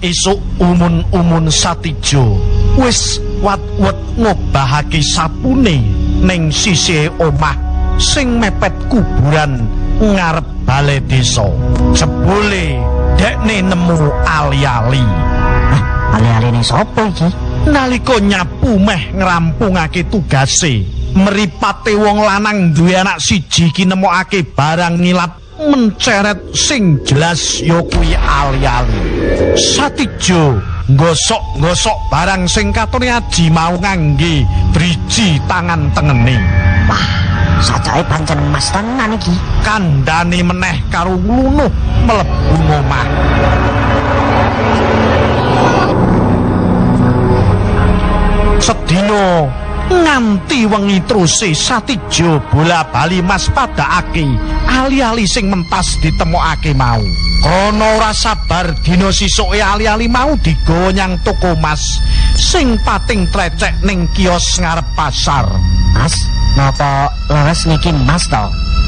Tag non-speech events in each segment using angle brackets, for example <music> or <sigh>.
esuk umun-umun satijo wis wat-wet ngobahake sapune ning sisih omah sing mepet kuburan ngarep bale desa. Jebule dekne nemu ali-ali. Ali-aline sapa iki? Nalika nyapu meh ngrampungake tugase, mripate wong lanang duwe anak siji ki nemokake barang nilap menceret sing jelas ya kuwi ali-ali. Satijo gosok-gosok barang sing katone aji mau ngangge driji tangan tengene. Wah, sajake pancen emas tenan iki. Kandhane meneh karo nglunuh mlebu omah. Sedina nganti wengi truse Satijo bola bali Mas padakake ali-ali sing mentas ditemokake mau. Krana ora sabar dina sisuke ali-ali mau digawa nyang toko Mas sing pating trecek ning kios ngarep pasar. Mas, napa leres niki emas to?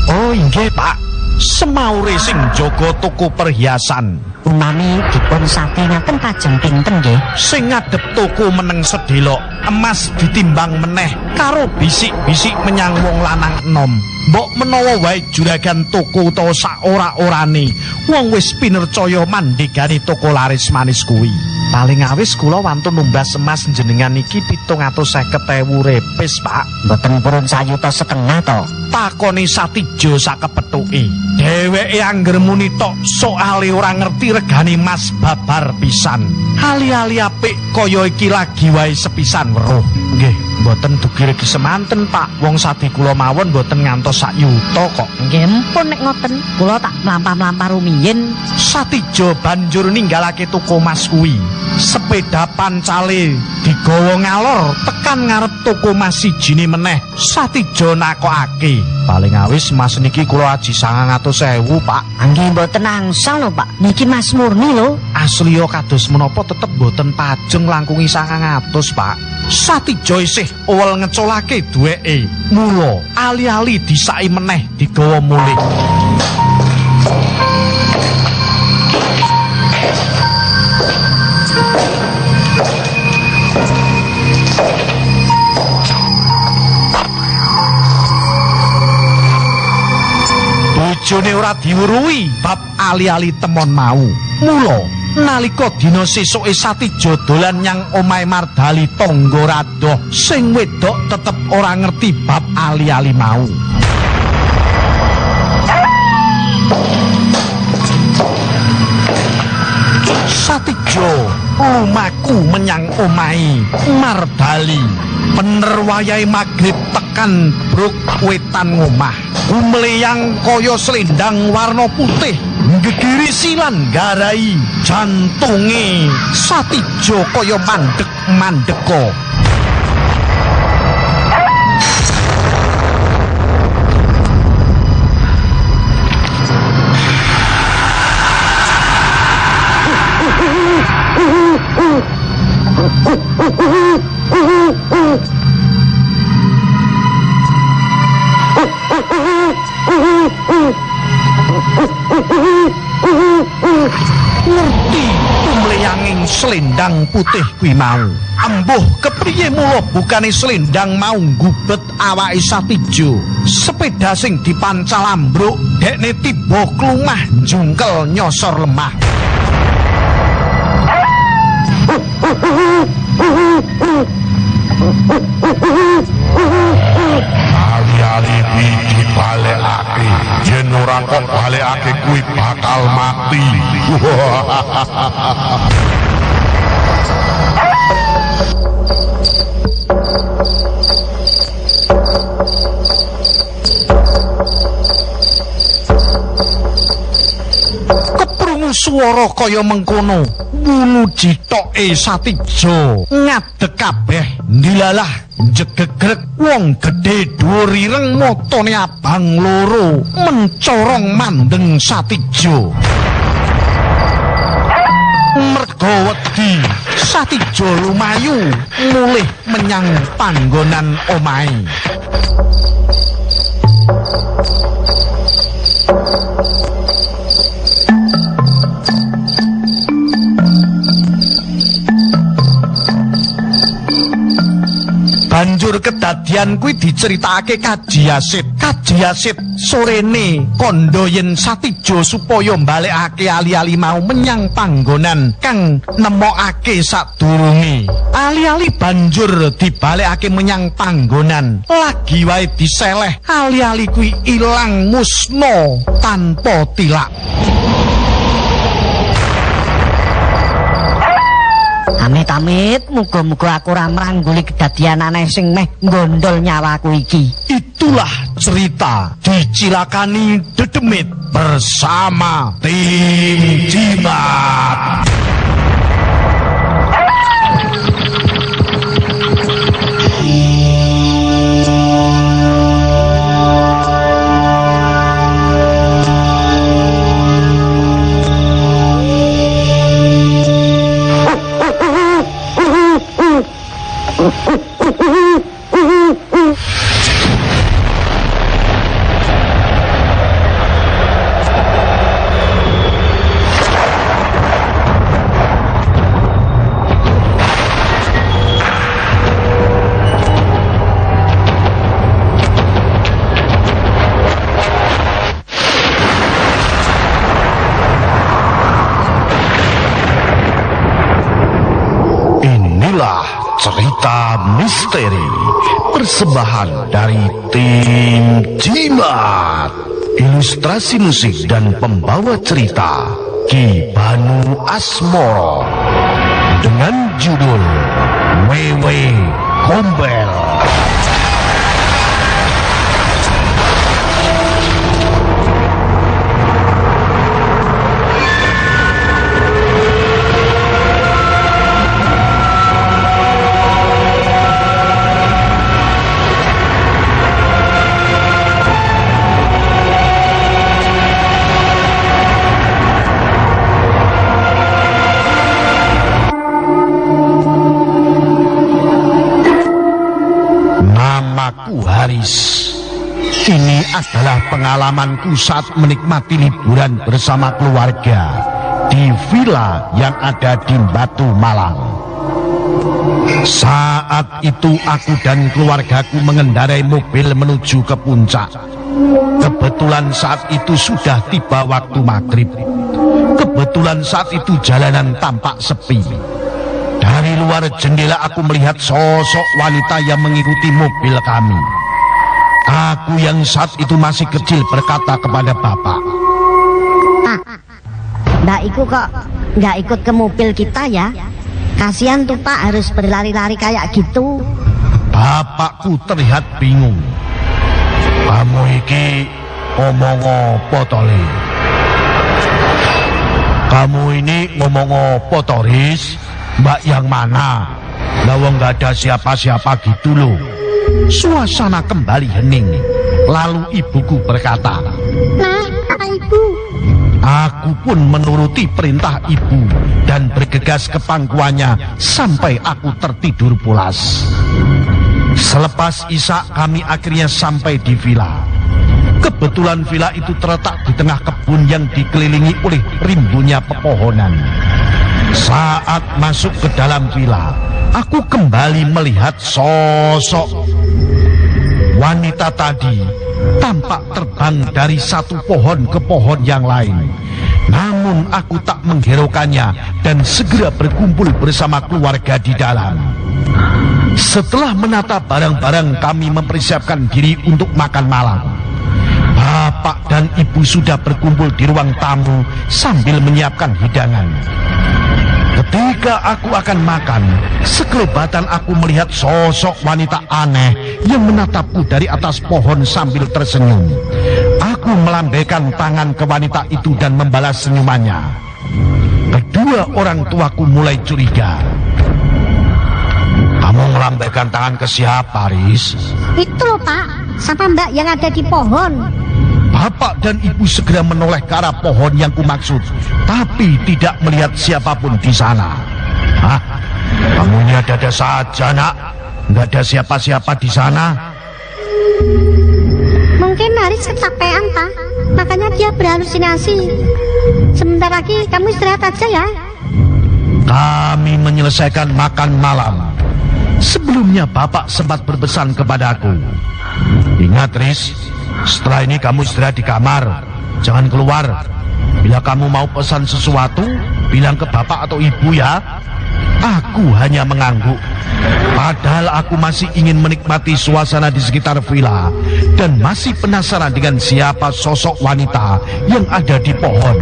Oh inggih Pak, semaure sing jaga toko perhiasan. Umami dipun sate ngaten kajeng pinten nggih? Sing ngadep toko meneng sedelok, emas ditimbang meneh karo bisik-bisik menyang wong lanang enom. Mbok menawa wae juragan toko utawa sak ora-orane, wong wis pinercaya mandhegani toko laris manis kuwi. Paling awis kula wantun numbas emas jenengan iki 750.000 repis, Pak. Mboten purun sayuta setengah to. Takoni Satijo sakepethuke. Dheweke angger muni tok soale ora ngerti regane Mas babar pisan. Ali-ali apik kaya iki lagi wae sepisan weruh. Nggih, mboten dugi regi semanten, Pak. Wong sadi kula mawon mboten ngantos sak yuta kok. Nggih empun nek ngoten. Kula tak mlampah-mlampah rumiyin. Satijo banjur ninggalake toko Mas kuwi. Sepeda pancale digawa ngalor tekan ngarep toko Mas sijine meneh. Satijo nakokake. Paling awis Mas niki kula aji 900.000, Pak. Nggih mboten angsal lho, Pak. Niki Mas murni lho. Asli yo kados menapa tetep boten pajeng langkungi 900, Pak. Satijo isih uwel ngecolake duweke. Mula ali-ali disai meneh digawa mulih. Bojone ora diwuruhi bab ali-ali temon mau. Mula nalika dina sesuke Satijo dolan nyang omahe Mardali tangga radoh sing wedok tetep ora ngerti bab ali-ali mau. Satijo lumaku menyang omahe Mardali. Bener wayahe magrib tekan bruk wetan ngomah. Kumleyang kaya selendang warna putih gegiri silan garai jantunge Satijo kaya mandek-mandeka. Ngerti tumleyanging selendang putih kuwi mau. Embuh kepriye mula bukane selendang mau gubet awake Satijo. Sepeda sing dipancal ambruk dekne tiba klumah jungkel nyosor lemah. Ari-ari biji balekake, yen ora kok bakal mati. Keprungu swara kaya mengkono. Wulu jitoke Satijo. Ngadeg kabeh ndilalah jegegrek wong gedhe dhuwur ireng motone abang loro mencorong mandeng Satijo. Merga wedi Satijo lumayu mulih menyang panggonan omahe Banjur kedadian kuwi diceritake Kaji Yasid. Kaji Yasid sorene kandha yen Satijo supaya mbalekake ali-ali mau menyang panggonan kang nemokake sadurunge. Ali-ali banjur dibalekake menyang panggonan. Lagi wae diseleh, ali-ali kuwi ilang musna tanpa tilak. Amit-amit, muga-muga aku ora mrangguli kedadian aneh sing meh gondol nyawaku iki. Itulah cerita dicilakani dedemit bersama tim Jimat. Cerita misteri persembahan dari tim Jimat. Ilustrasi musik dan pembawa cerita Ki Banu Asmoro dengan judul Wewe Gombel. Namaku Haris. Ini adalah pengalamanku saat menikmati liburan bersama keluarga di villa yang ada di Batu Malang. Saat itu aku dan keluargaku mengendarai mobil menuju ke puncak. Kebetulan saat itu sudah tiba waktu maghrib. Kebetulan saat itu jalanan tampak sepi. Dari luar jendela aku melihat sosok wanita yang mengikuti mobil kami. Aku yang saat itu masih kecil berkata kepada bapak, Mbak Iku kok nggak ikut ke mobil kita ya? Kasihan tuh Pak harus berlari-lari kayak gitu. Bapakku terlihat bingung. Kamu iki ngomong apa tole? Kamu ini ngomong apa Toris? Mbak yang mana? Lawang nggak ada siapa-siapa gitu loh. Suasana kembali hening. Lalu ibuku berkata, Nah, apa Ibu? Aku pun menuruti perintah ibu dan bergegas ke pangkuannya sampai aku tertidur pulas. Selepas isak kami akhirnya sampai di villa. Kebetulan villa itu terletak di tengah kebun yang dikelilingi oleh rimbunnya pepohonan. Saat masuk ke dalam villa, aku kembali melihat sosok wanita tadi tampak terbang dari satu pohon ke pohon yang lain. Namun aku tak menghiraukannya dan segera berkumpul bersama keluarga di dalam. Setelah menata barang-barang kami mempersiapkan diri untuk makan malam. Bapak dan ibu sudah berkumpul di ruang tamu sambil menyiapkan hidangan. Ketika aku akan makan, sekelebatan aku melihat sosok wanita aneh yang menatapku dari atas pohon sambil tersenyum. Aku melambaikan tangan ke wanita itu dan membalas senyumannya. Kedua orang tuaku mulai curiga. Kamu melambaikan tangan ke siapa, Riz? Itu Pak, sama Mbak yang ada di pohon. Bapak dan ibu segera menoleh ke arah pohon yang kumaksud, tapi tidak melihat siapa pun di sana. Hah? Kamu ini ada-ada saja, nak. Nggak ada siapa-siapa di sana. Mungkin Haris kecapean Pak, makanya dia berhalusinasi. Sebentar lagi kamu istirahat aja ya. Kami menyelesaikan makan malam. Sebelumnya Bapak sempat berpesan kepadaku. Ingat, Riz, setelah ini kamu istirahat di kamar. Jangan keluar. Bila kamu mau pesan sesuatu, bilang ke Bapak atau Ibu ya. Aku hanya mengangguk. Padahal aku masih ingin menikmati suasana di sekitar villa dan masih penasaran dengan siapa sosok wanita yang ada di pohon.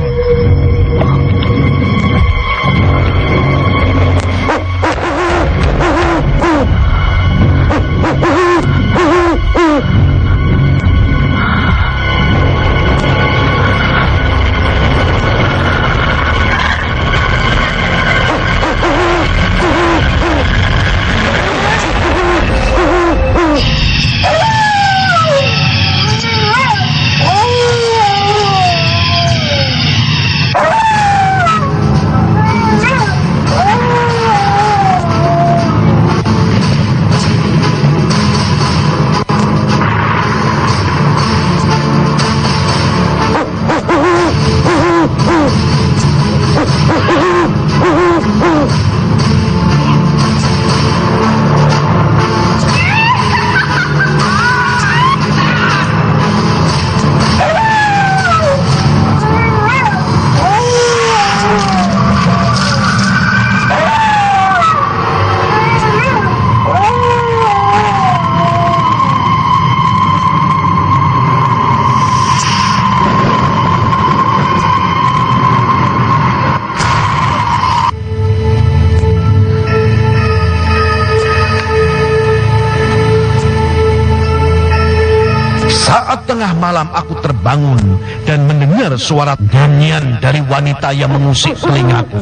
Suara nyanyian dari wanita yang mengusik telingaku.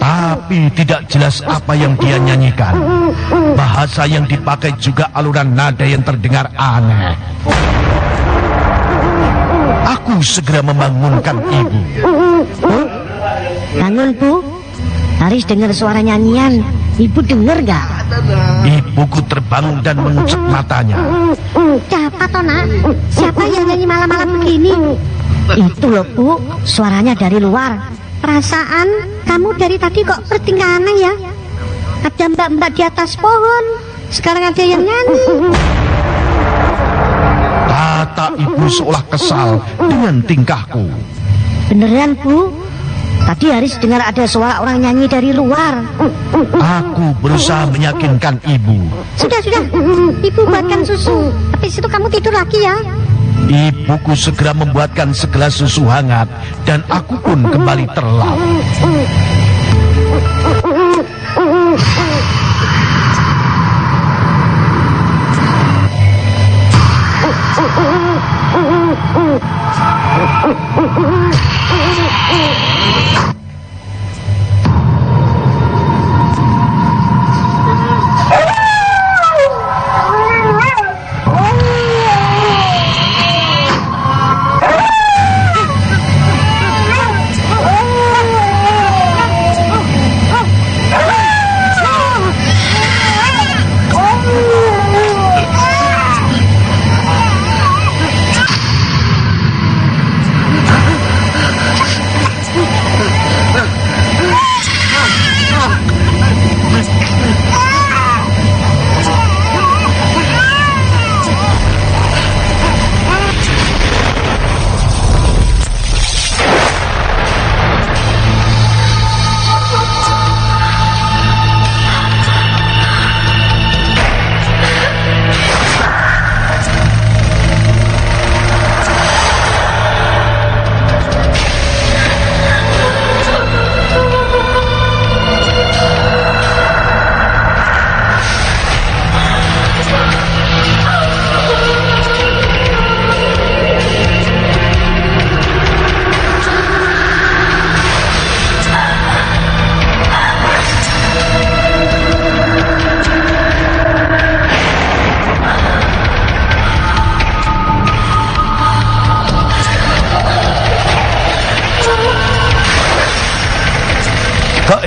Tapi tidak jelas apa yang dia nyanyikan. Bahasa yang dipakai juga aluran nada yang terdengar aneh. Aku segera membangunkan ibu. Bangun Bu, Haris dengar suara nyanyian. Ibu dengar nggak? Ibuku terbangun dan mengucek matanya. Siapa toh nak? Siapa yang nyanyi malam-malam begini? Itu loh Bu, suaranya dari luar. Perasaan kamu dari tadi kok bertingkah aneh ya? Ada mbak-mbak di atas pohon. Sekarang ada yang nyanyi. Kata ibu seolah kesal dengan tingkahku. Beneran Bu? Tadi Haris dengar ada suara orang nyanyi dari luar. Aku berusaha meyakinkan ibu. Sudah, sudah. Ibu buatkan susu. Habis itu kamu tidur lagi ya. Ibuku segera membuatkan segelas susu hangat dan aku pun kembali terlalu. Oh,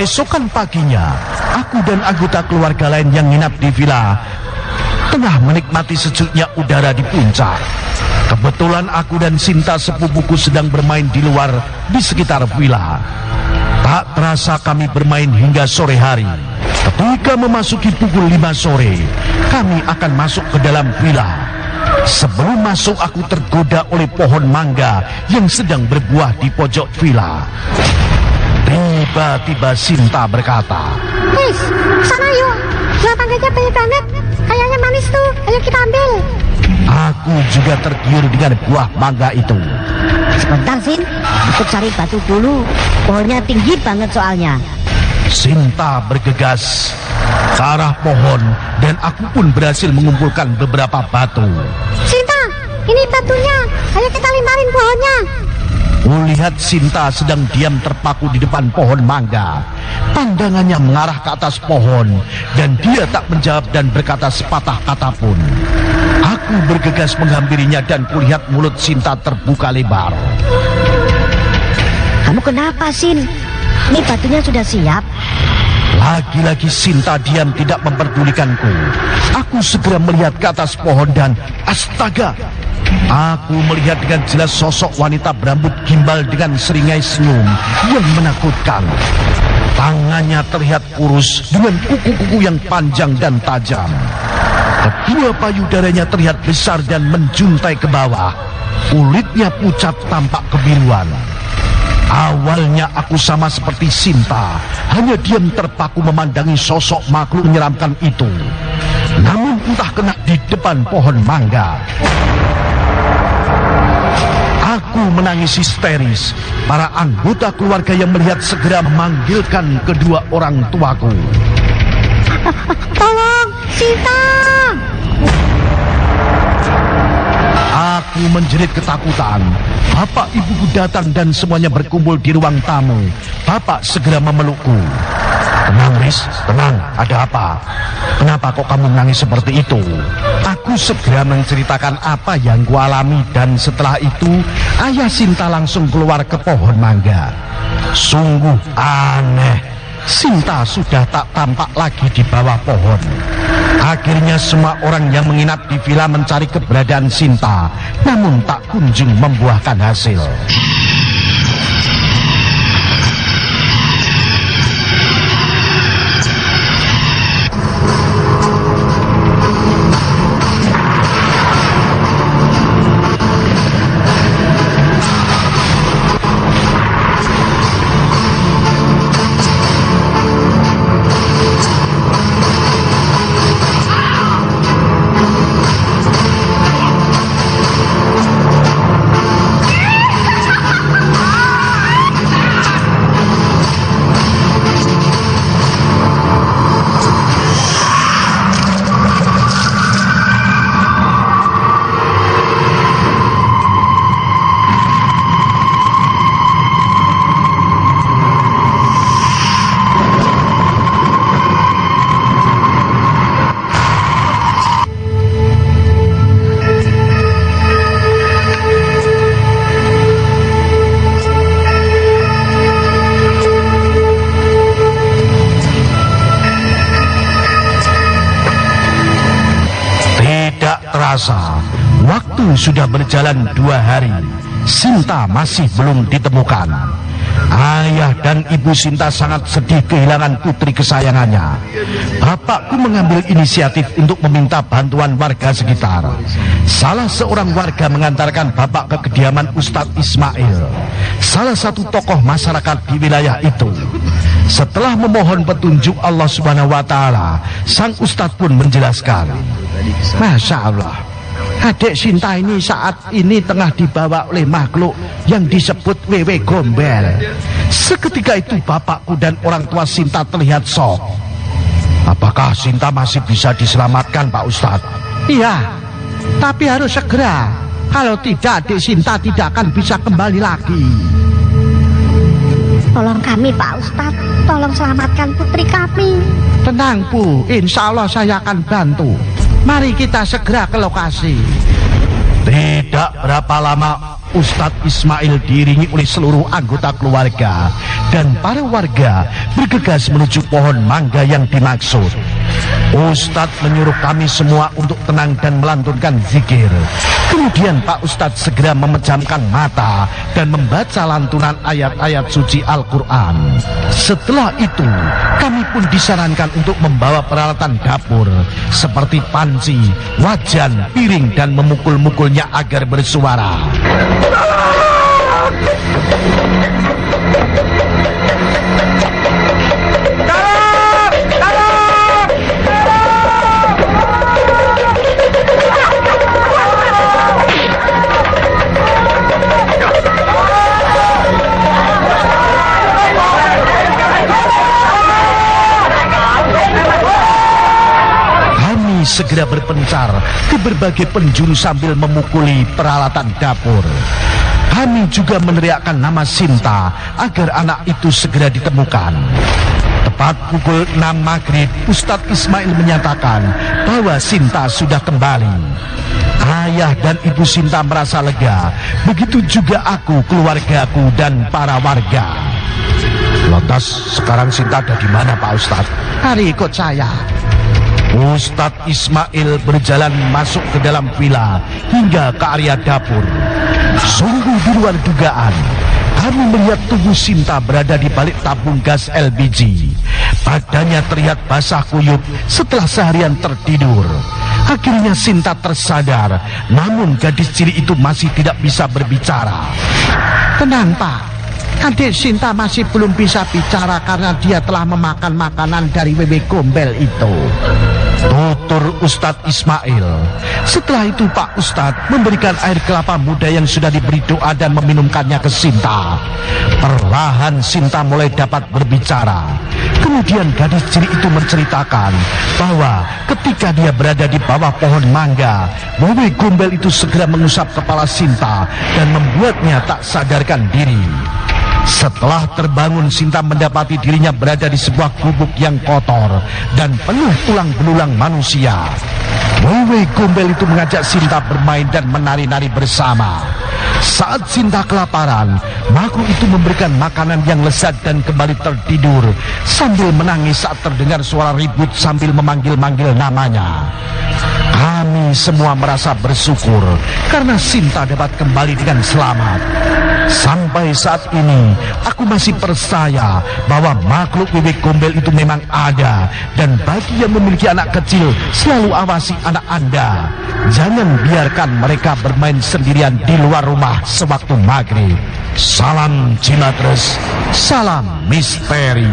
Keesokan paginya, aku dan anggota keluarga lain yang nginap di villa tengah menikmati sejuknya udara di puncak. Kebetulan aku dan Sinta sepupuku sedang bermain di luar di sekitar villa. Tak terasa kami bermain hingga sore hari. Ketika memasuki pukul 5 sore, kami akan masuk ke dalam villa. Sebelum masuk aku tergoda oleh pohon mangga yang sedang berbuah di pojok villa. Tiba-tiba Sinta berkata, Wis, sana yuk. Buah mangganya banyak banget. Kayaknya manis tuh. Ayo kita ambil. Aku juga tergiur dengan buah mangga itu. Sebentar, Sin. Aku cari batu dulu. Pohonnya tinggi banget soalnya. Sinta bergegas ke arah pohon dan aku pun berhasil mengumpulkan beberapa batu. Sinta, ini batunya. Ayo kita limparin pohonnya. Kulihat Sinta sedang diam terpaku di depan pohon mangga. Pandangannya mengarah ke atas pohon dan dia tak menjawab dan berkata sepatah kata pun. Aku bergegas menghampirinya dan kulihat mulut Sinta terbuka lebar. Kamu kenapa, Sin? Ini batunya sudah siap. Lagi-lagi Sinta diam tidak memperdulikanku. Aku segera melihat ke atas pohon dan astaga. Aku melihat dengan jelas sosok wanita berambut gimbal dengan seringai senyum yang menakutkan. Tangannya terlihat kurus dengan kuku-kuku yang panjang dan tajam. Kedua payudaranya terlihat besar dan menjuntai ke bawah. Kulitnya pucat tampak kebiruan. Awalnya aku sama seperti Sinta, hanya diam terpaku memandangi sosok makhluk menyeramkan itu. Namun entah kena di depan pohon mangga. Aku menangis histeris. Para anggota keluarga yang melihat segera memanggilkan kedua orang tuaku. <laughs> Tolong, Sinta. Aku menjerit ketakutan. Bapak ibuku datang dan semuanya berkumpul di ruang tamu. Bapak segera memelukku. Tenang, Riz. Tenang. Ada apa? Kenapa kok kamu menangis seperti itu? Aku segera menceritakan apa yang kualami dan setelah itu ayah Sinta langsung keluar ke pohon mangga. Sungguh aneh. Sinta sudah tak tampak lagi di bawah pohon. Akhirnya semua orang yang menginap di villa mencari keberadaan Sinta, namun tak kunjung membuahkan hasil. Sudah berjalan dua hari. Sinta masih belum ditemukan. Ayah dan ibu Sinta sangat sedih kehilangan putri kesayangannya. Bapakku mengambil inisiatif untuk meminta bantuan warga sekitar. Salah seorang warga mengantarkan bapak ke kediaman Ustadz Ismail, salah satu tokoh masyarakat di wilayah itu. Setelah memohon petunjuk Allah Subhanahu wa taala, sang ustadz pun menjelaskan, "Masya Allah, adik Sinta ini saat ini tengah dibawa oleh makhluk yang disebut Wewe Gombel. Seketika itu bapakku dan orang tua Sinta terlihat shock. Apakah Sinta masih bisa diselamatkan Pak Ustadz? Iya, tapi harus segera. Kalau tidak, adik Sinta tidak akan bisa kembali lagi. Tolong kami, Pak Ustadz. Tolong selamatkan putri kami. Tenang Bu, insya Allah saya akan bantu. Mari kita segera ke lokasi. Tidak berapa lama Ustadz Ismail diiringi oleh seluruh anggota keluarga dan para warga bergegas menuju pohon mangga yang dimaksud. Ustadz menyuruh kami semua untuk tenang dan melantunkan zikir. Kemudian Pak Ustadz segera memejamkan mata dan membaca lantunan ayat-ayat suci Al-Quran. Setelah itu, kami pun disarankan untuk membawa peralatan dapur seperti panci, wajan, piring, dan memukul-mukulnya agar bersuara. Segera berpencar ke berbagai penjuru sambil memukuli peralatan dapur. Kami juga meneriakkan nama Sinta agar anak itu segera ditemukan. Tepat pukul 6 maghrib, Ustadz Ismail menyatakan bahwa Sinta sudah kembali. Ayah dan ibu Sinta merasa lega, begitu juga aku, keluargaku, dan para warga. Lantas sekarang Sinta ada di mana Pak Ustadz? Hari ikut saya. Ustadz Ismail berjalan masuk ke dalam villa hingga ke area dapur. Sungguh di luar dugaan, kami melihat tubuh Sinta berada di balik tabung gas LPG. Badannya terlihat basah kuyup setelah seharian tertidur. Akhirnya Sinta tersadar, namun gadis ciri itu masih tidak bisa berbicara. Tenang Pak, Adik Sinta masih belum bisa bicara karena dia telah memakan makanan dari wewe gombel itu. Tutur Ustadz Ismail. Setelah itu Pak Ustadz memberikan air kelapa muda yang sudah diberi doa dan meminumkannya ke Sinta. Perlahan Sinta mulai dapat berbicara. Kemudian gadis ciri itu menceritakan bahwa ketika dia berada di bawah pohon mangga, wewe gombel itu segera mengusap kepala Sinta dan membuatnya tak sadarkan diri. Setelah terbangun, Sinta mendapati dirinya berada di sebuah gubuk yang kotor dan penuh tulang belulang manusia. Wewe Gombel itu mengajak Sinta bermain dan menari-nari bersama. Saat Sinta kelaparan, makhluk itu memberikan makanan yang lezat dan kembali tertidur sambil menangis saat terdengar suara ribut sambil memanggil-manggil namanya. Kami semua merasa bersyukur karena Sinta dapat kembali dengan selamat. Sampai saat ini, aku masih percaya bahwa makhluk bebek gombel itu memang ada. Dan bagi yang memiliki anak kecil, selalu awasi anak Anda. Jangan biarkan mereka bermain sendirian di luar rumah sewaktu maghrib. Salam Cimatres, salam misteri.